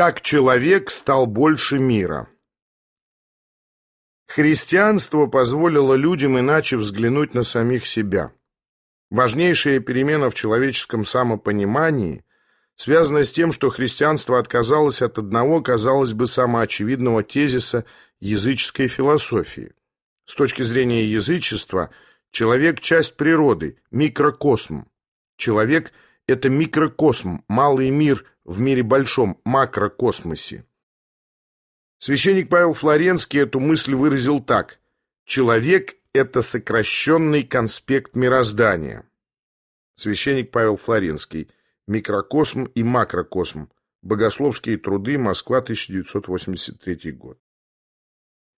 Как человек стал больше мира. Христианство позволило людям иначе взглянуть на самих себя. Важнейшая перемена в человеческом самопонимании связана с тем, что христианство отказалось от одного, казалось бы, самоочевидного тезиса языческой философии. С точки зрения язычества, человек – часть природы, микрокосм. Человек – это микрокосм, малый мир в мире большом, макрокосмосе. Священник Павел Флоренский эту мысль выразил так. «Человек – это сокращенный конспект мироздания». Священник Павел Флоренский. «Микрокосм и макрокосм. Богословские труды. Москва, 1983 год».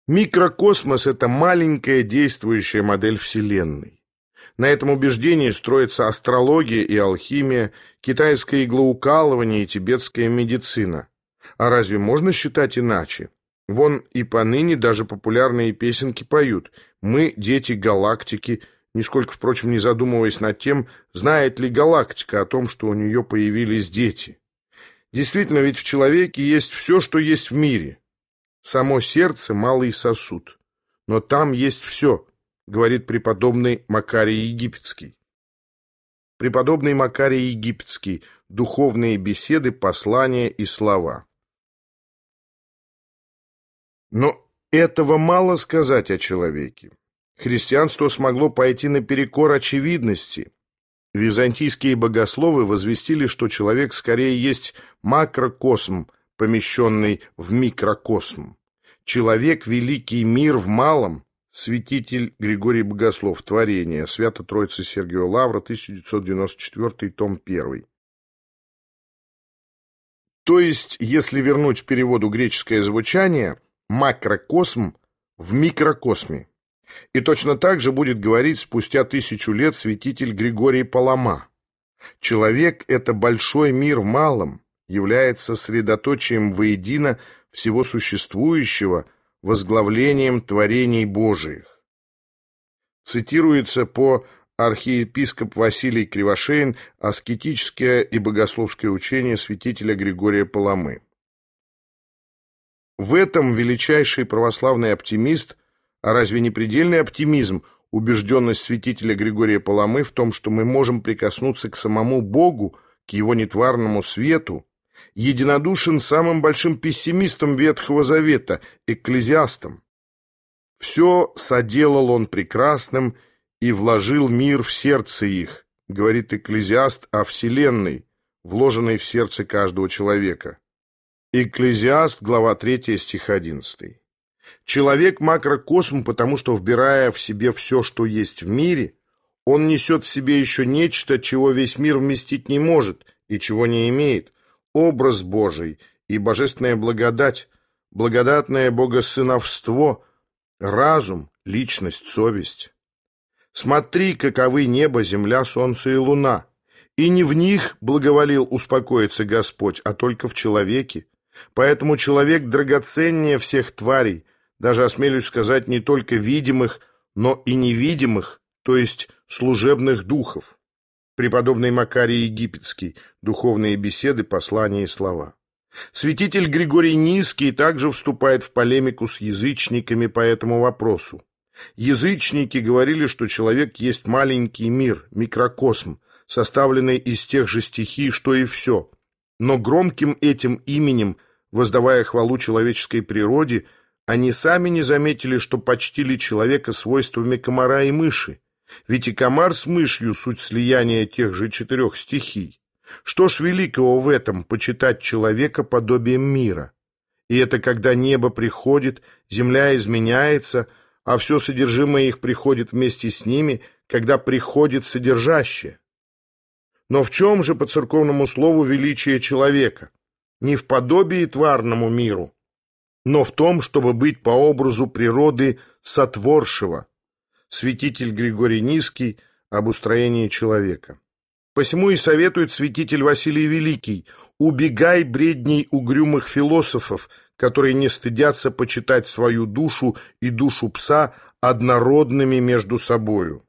Микрокосмос – это маленькая действующая модель Вселенной. На этом убеждении строится астрология и алхимия, китайское иглоукалывание и тибетская медицина. А разве можно считать иначе? Вон и поныне даже популярные песенки поют «Мы – дети галактики», нисколько, впрочем, не задумываясь над тем, знает ли галактика о том, что у нее появились дети. Действительно, ведь в человеке есть все, что есть в мире. Само сердце – малый сосуд. Но там есть все, говорит преподобный Макарий Египетский. Преподобный Макарий Египетский. Духовные беседы, послания и слова. Но этого мало сказать о человеке. Христианство смогло пойти наперекор очевидности. Византийские богословы возвестили, что человек скорее есть макрокосм, помещенный в микрокосм. Человек – великий мир в малом, святитель Григорий Богослов, Творение, Свято-Троица Сергио Лавра, 1994, том 1. То есть, если вернуть переводу греческое звучание – макрокосм в микрокосме. И точно так же будет говорить спустя тысячу лет святитель Григорий Палама. Человек – это большой мир в малом, является средоточием воедино всего существующего, возглавлением творений Божиих. Цитируется по архиепископ Василий Кривошеин «Аскетическое и богословское учение святителя Григория Паламы». В этом величайший православный оптимист, а разве не предельный оптимизм, убежденность святителя Григория Паламы в том, что мы можем прикоснуться к самому Богу, к его нетварному свету, единодушен самым большим пессимистом Ветхого Завета, экклезиастом. «Все соделал он прекрасным и вложил мир в сердце их», говорит экклезиаст о Вселенной, вложенной в сердце каждого человека. Экклезиаст, глава 3, стих 11. Человек – макрокосм, потому что, вбирая в себе все, что есть в мире, он несет в себе еще нечто, чего весь мир вместить не может и чего не имеет. Образ Божий и божественная благодать, благодатное богосыновство, разум, личность, совесть. Смотри, каковы небо, земля, солнце и луна. И не в них благоволил успокоиться Господь, а только в человеке, Поэтому человек драгоценнее всех тварей, даже, осмелюсь сказать, не только видимых, но и невидимых, то есть служебных духов. Преподобный Макарий Египетский. Духовные беседы, послания и слова. Святитель Григорий Низкий также вступает в полемику с язычниками по этому вопросу. Язычники говорили, что человек есть маленький мир, микрокосм, составленный из тех же стихий, что и все – но громким этим именем, воздавая хвалу человеческой природе, они сами не заметили, что почтили человека свойствами комара и мыши. Ведь и комар с мышью — суть слияния тех же четырех стихий. Что ж великого в этом почитать человека подобием мира? И это когда небо приходит, земля изменяется, а все содержимое их приходит вместе с ними, когда приходит содержащее. Но в чем же по церковному слову величие человека? Не в подобии тварному миру, но в том, чтобы быть по образу природы сотворшего. Святитель Григорий Низкий об устроении человека. Посему и советует святитель Василий Великий «Убегай бредней угрюмых философов, которые не стыдятся почитать свою душу и душу пса однородными между собою».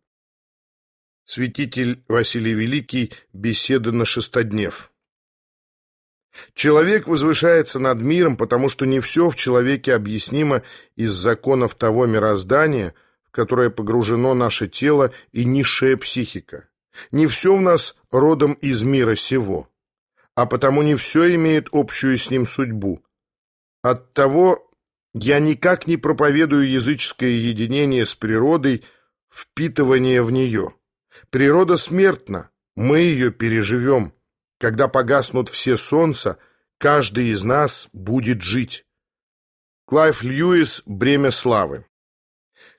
Святитель Василий Великий. Беседа на шестоднев. Человек возвышается над миром, потому что не все в человеке объяснимо из законов того мироздания, которое погружено наше тело и низшая психика. Не все в нас родом из мира сего, а потому не все имеет общую с ним судьбу. Оттого я никак не проповедую языческое единение с природой, впитывание в нее. Природа смертна, мы ее переживем. Когда погаснут все солнца, каждый из нас будет жить. Клайв Льюис «Бремя славы».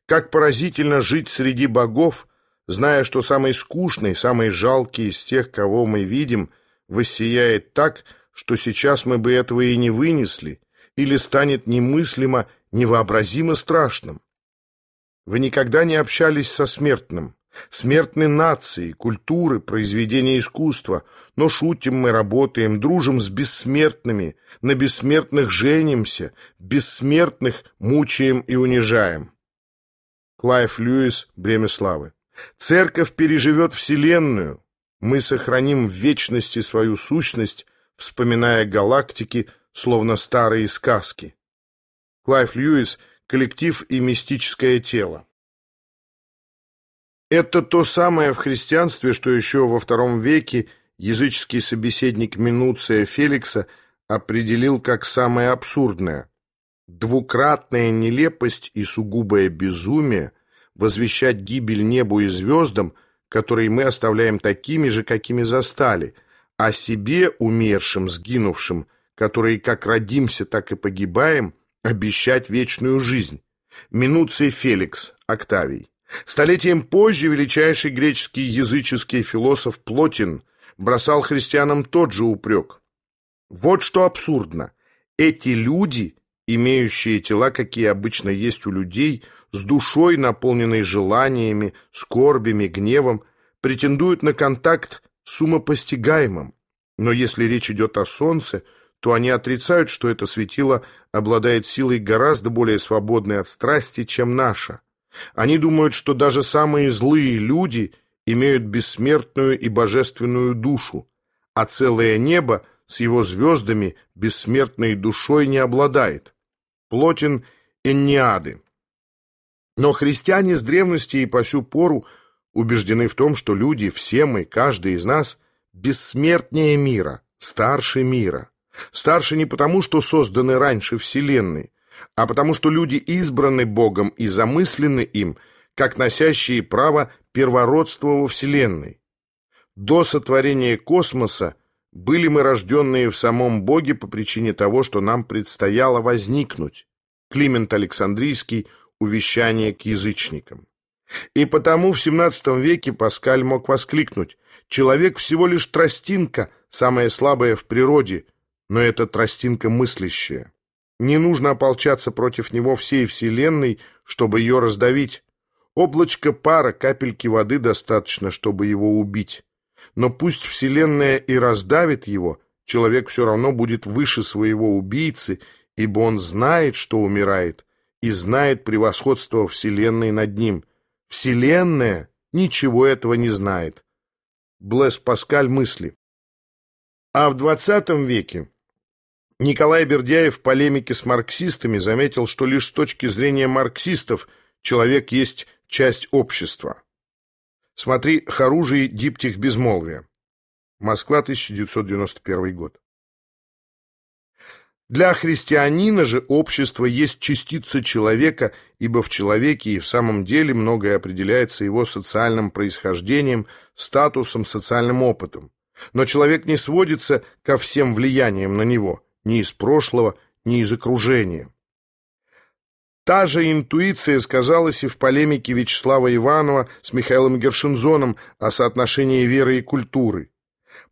Как поразительно жить среди богов, зная, что самый скучный, самый жалкий из тех, кого мы видим, воссияет так, что сейчас мы бы этого и не вынесли, или станет немыслимо, невообразимо страшным. Вы никогда не общались со смертным. Смертны нации, культуры, произведения искусства, но шутим мы, работаем, дружим с бессмертными, на бессмертных женимся, бессмертных мучаем и унижаем. Клайв Льюис «Бремя славы». Церковь переживет Вселенную. Мы сохраним в вечности свою сущность, вспоминая галактики, словно старые сказки. Клайв Льюис «Коллектив и мистическое тело». Это то самое в христианстве, что еще во втором веке языческий собеседник Минуция Феликса определил как самое абсурдное. Двукратная нелепость и сугубое безумие возвещать гибель небу и звездам, которые мы оставляем такими же, какими застали, а себе, умершим, сгинувшим, которые как родимся, так и погибаем, обещать вечную жизнь. Минуций Феликс, Октавий. Столетием позже величайший греческий языческий философ Плотин бросал христианам тот же упрек. Вот что абсурдно. Эти люди, имеющие тела, какие обычно есть у людей, с душой, наполненной желаниями, скорбями, гневом, претендуют на контакт с умопостигаемым. Но если речь идет о солнце, то они отрицают, что это светило обладает силой гораздо более свободной от страсти, чем наша. Они думают, что даже самые злые люди имеют бессмертную и божественную душу, а целое небо с его звездами бессмертной душой не обладает. Плотин Энниады. Но христиане с древности и по сю пору убеждены в том, что люди, все мы, каждый из нас, бессмертнее мира, старше мира. Старше не потому, что созданы раньше Вселенной, а потому что люди избраны Богом и замыслены им, как носящие право первородства во Вселенной. До сотворения космоса были мы рожденные в самом Боге по причине того, что нам предстояло возникнуть. Климент Александрийский «Увещание к язычникам». И потому в XVII веке Паскаль мог воскликнуть «Человек всего лишь тростинка, самая слабая в природе, но это тростинка мыслящая». Не нужно ополчаться против него всей вселенной, чтобы ее раздавить. Облачко пара, капельки воды достаточно, чтобы его убить. Но пусть вселенная и раздавит его, человек все равно будет выше своего убийцы, ибо он знает, что умирает, и знает превосходство вселенной над ним. Вселенная ничего этого не знает. Блэс Паскаль мысли. А в двадцатом веке Николай Бердяев в полемике с марксистами заметил, что лишь с точки зрения марксистов человек есть часть общества. Смотри «Харужий диптих безмолвия». Москва, 1991 год. Для христианина же общество есть частица человека, ибо в человеке и в самом деле многое определяется его социальным происхождением, статусом, социальным опытом. Но человек не сводится ко всем влияниям на него ни из прошлого, ни из окружения. Та же интуиция сказалась и в полемике Вячеслава Иванова с Михаилом Гершинзоном о соотношении веры и культуры.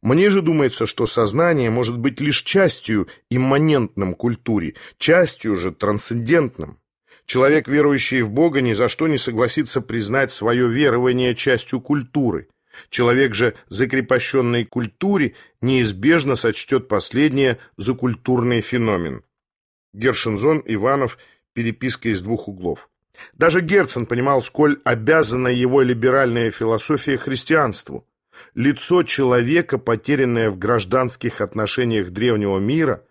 Мне же думается, что сознание может быть лишь частью имманентным культуре, частью же трансцендентным. Человек, верующий в Бога, ни за что не согласится признать свое верование частью культуры. Человек же, закрепощенный культуре, неизбежно сочтет последнее за культурный феномен. Гершензон, Иванов, переписка из двух углов. Даже Герцен понимал, сколь обязана его либеральная философия христианству. Лицо человека, потерянное в гражданских отношениях древнего мира,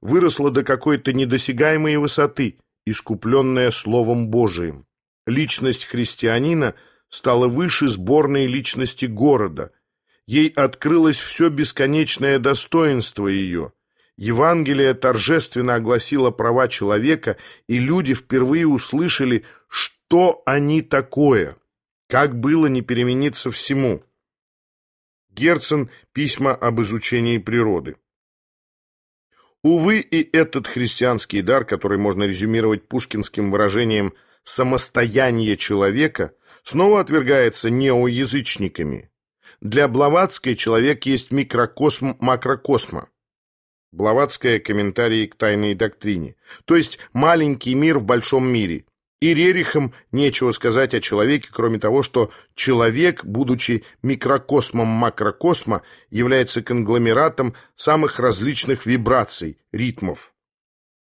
выросло до какой-то недосягаемой высоты, искупленное Словом Божиим. Личность христианина стала выше сборной личности города. Ей открылось все бесконечное достоинство ее. Евангелие торжественно огласило права человека, и люди впервые услышали, что они такое, как было не перемениться всему. Герцен «Письма об изучении природы». Увы, и этот христианский дар, который можно резюмировать пушкинским выражением «самостояние человека», снова отвергается неоязычниками. Для Блаватской человек есть микрокосм макрокосма. Блаватская комментарии к тайной доктрине, то есть маленький мир в большом мире, и Рерихам нечего сказать о человеке, кроме того, что человек, будучи микрокосмом макрокосма, является конгломератом самых различных вибраций, ритмов.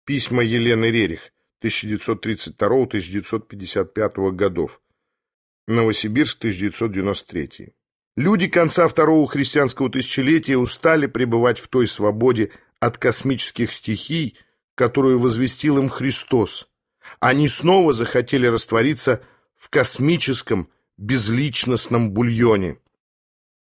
Письма Елены Рерих, 1932-1955 годов. Новосибирск, 1993. Люди конца второго христианского тысячелетия устали пребывать в той свободе от космических стихий, которую возвестил им Христос, они снова захотели раствориться в космическом безличностном бульоне.